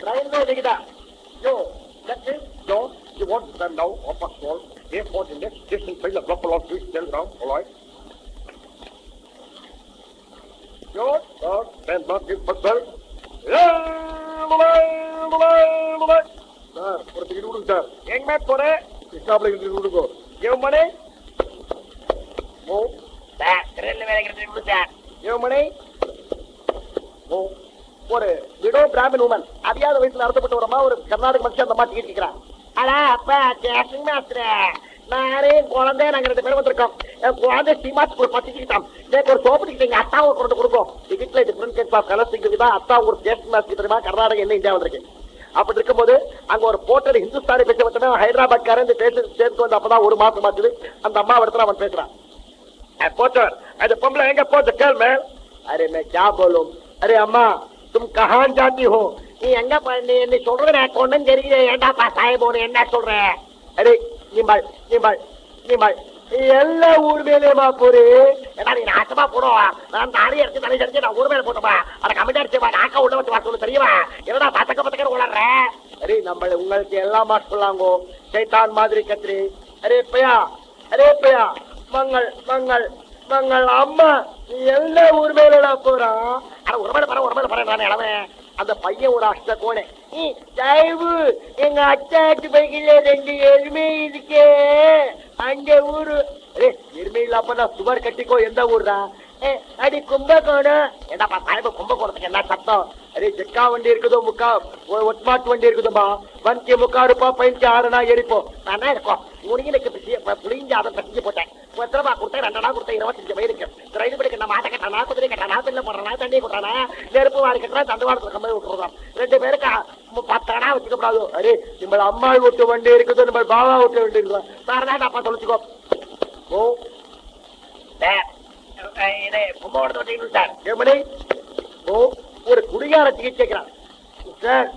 Railway Nikita. Yo, that's it. Yo, you want to stand now or patrol? Here for the next station, train the Buffalo Street, stand down, all right? Yo, uh, stand back in patrol. Sir ஒரு ticket கொடுங்க sir எங்க போறேன் ஸ்டாப்ல ticket கொடுங்க ஏன் மணி ஓ sir ட்ரெயின்ல வேலை கிடைச்சது சார் ஏன் மணி ஓ ஒரு விடோ பிராமின் உமன் அறியாத வயசுல நடத்தப்பட்ட ஒரு அம்மா ஒரு கர்நாடக மனுஷன் அந்த அம்மா டிக்கெட் கேட்கிறான். அப்பா கேஷிங் நானே குழந்தை நாங்க ரெண்டு பேரும் வந்திருக்கோம். என் குழந்தை சீமாச்சு ஒரு பத்திச்சுக்கிட்டான் ஒரு சோப்பு டிக்கெட் எங்க அத்தாவை கொடுக்கும் டிக்கெட்ல டிஃபரண்ட் கேட்ஸ் ஆஃப் கலர்ஸ் இருக்குது அத்தா ஒரு கேஷிங் மாஸ்டர் தெரியுமா? கர்நாடகா என்ன வந்திருக்கு அப்படி இருக்கும்போது அங்க ஒரு போட்டர் ஹிந்துஸ்தானி பேச ஹைதராபாத் காரன் இந்த பேச சேர்த்து வந்து ஒரு மாசம் அந்த அம்மா இடத்துல அவன் பேசுறான். போட்டர் பொம்பளை எங்க போச்சு? கேள்வி அரே மே அரே அம்மா. தும் கஹான் ஜாத்தி ஹோ. நீ எங்க பண்ணு சொல்ற எனக்கு ஒன்றும் தெரியல. ஏண்டாப்பா சாய் போன என்ன சொல்ற? அரே நிம்பாள் நிம்பாள் நிம்பாள் எல்லா ஊர் மேலேயுமா போரு. நீ நாசமா போடுவா நான் நாளைய அடிச்சு தலையை அடிச்சு நான் ஊர் மேல போட்டோமா அதை கம்மிட்டா அடிச்சுமா நாக்க உள்ள வச்சு வா தெரியுமா என்னடா பத்தக்க பத்தக்க உளர்ற? அரே நம்மள உங்களுக்கு எல்லாமா சொல்லாங்கோ. சைத்தான் மாதிரி கத்திரி. அரே பையா அரே பையா மங்கள் மங்கள் மங்கள் அம்மா நீ எல்லா ஊர் மேலடா போறான் ஆனா ஒரு மேல பரவ ஒரு மேல பர நான் அந்த பையன் ஒரு அஷ்ட கோணே. நீ தயவு எங்க அச்சாட்டு பைக்கில ரெண்டு எருமை இருக்கே. அந்த ஊரு. எருமை எருமையில் சுவர் கட்டிக்கோ எந்த ஊர்டா? தான் அடி கும்பகோணம் என்னப்பா சாஹிப கும்பகோணத்துக்கு என்ன சத்தம்? அரே ஜக்கா வண்டி இருக்குதோ முக்கா? ஒட்மாட்டு வண்டி இருக்குதும்பா. வண்டி முக்கா இருப்பா பையனுக்கு ஆறுனா எரிப்போம். தானே இருக்கும். உனக்கு புளிஞ்சு அதை பசிச்சு போட்டேன். பத்து ரூபா கொடுத்தேன்? ரெண்டனா நாள் கொடுத்தேன் இருபத்தஞ்சு வயதுக்கு ரயில் படிக்க நான் மாட்டை கட்டானா குதிரை கட்டானா பில்ல போடுறனா தண்ணி கொடுறானா நெருப்பு வாரி கட்டுறா தண்டுவாடத்துல கம்பி விட்டுருவோம் ரெண்டு பேருக்கு பத்தனா பத்து வச்சுக்க கூடாது அரே நம்ம அம்மா வீட்டு வண்டி இருக்குது நம்ம பாபா வீட்டு வண்டி இருக்குது. வேறதா அப்பா சொல்லிச்சுக்கோ. ஓ இதே அஹ் சார் ஏமணி ஓ ஒரு குடிகார டிக்கெட் கேட்கிறான் சார்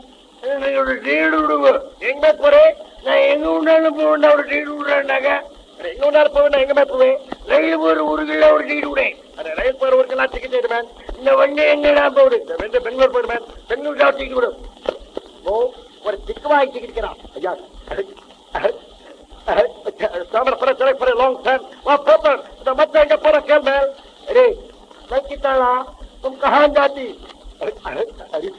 எனக்கு ஒரு டீடு விடுங்க எங்க போறேன் நான் எங்க உண்டாலும் போவேன் ஒரு டீடு விடுறேன்னாங்க எங்க உண்டாலும் போவேன் நான் எங்க போவேன் ரயில் போற ஊருக்குள்ள ஒரு டீடு விடேன் அந்த ரயில் போற ஊருக்கெல்லாம் டிக்கெட் எடுப்பேன் இந்த வண்டி எங்கடா போகுது இந்த வந்து பெங்களூர் போயிருப்பேன் பெங்களூர் தான் டிக்கெட் விடும் ஓ ஒரு திக்குவாய் டிக்கெட் இருக்கிறான் ஐயா Summer for a select for a long time. Well, Pepper, the mother and the poor girl, man. अरे संकिताला तुम कहाँ जाती अरे अरे अरे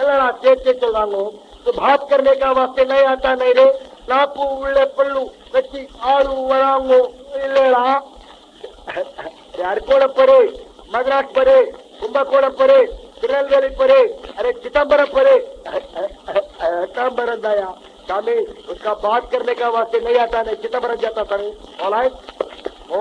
ಎಲ್ಲ तेज तेज चल रहा तो बात करने का वास्ते नहीं आता नहीं रे ನಾಲ್ಕು ಉಳ್ಳೆ ಪಲ್ಲು ಕಚ್ಚಿ ಆರು ಒಳಂಗು ಇಲ್ಲೇಳ ಅರ್ಕೋಳ ಪರೆ ಮದ್ರಾಸ್ ಪರೆ ಕುಂಭಕೋಣ ಪರೆ ತಿರುನಲ್ವೇಲಿ ಪರೆ अरे चिदम्बरम परे चिदम्बरम दया स्वामी उसका बात करने का वास्ते नहीं आता नहीं चिदम्बरम जाता था ऑल ओ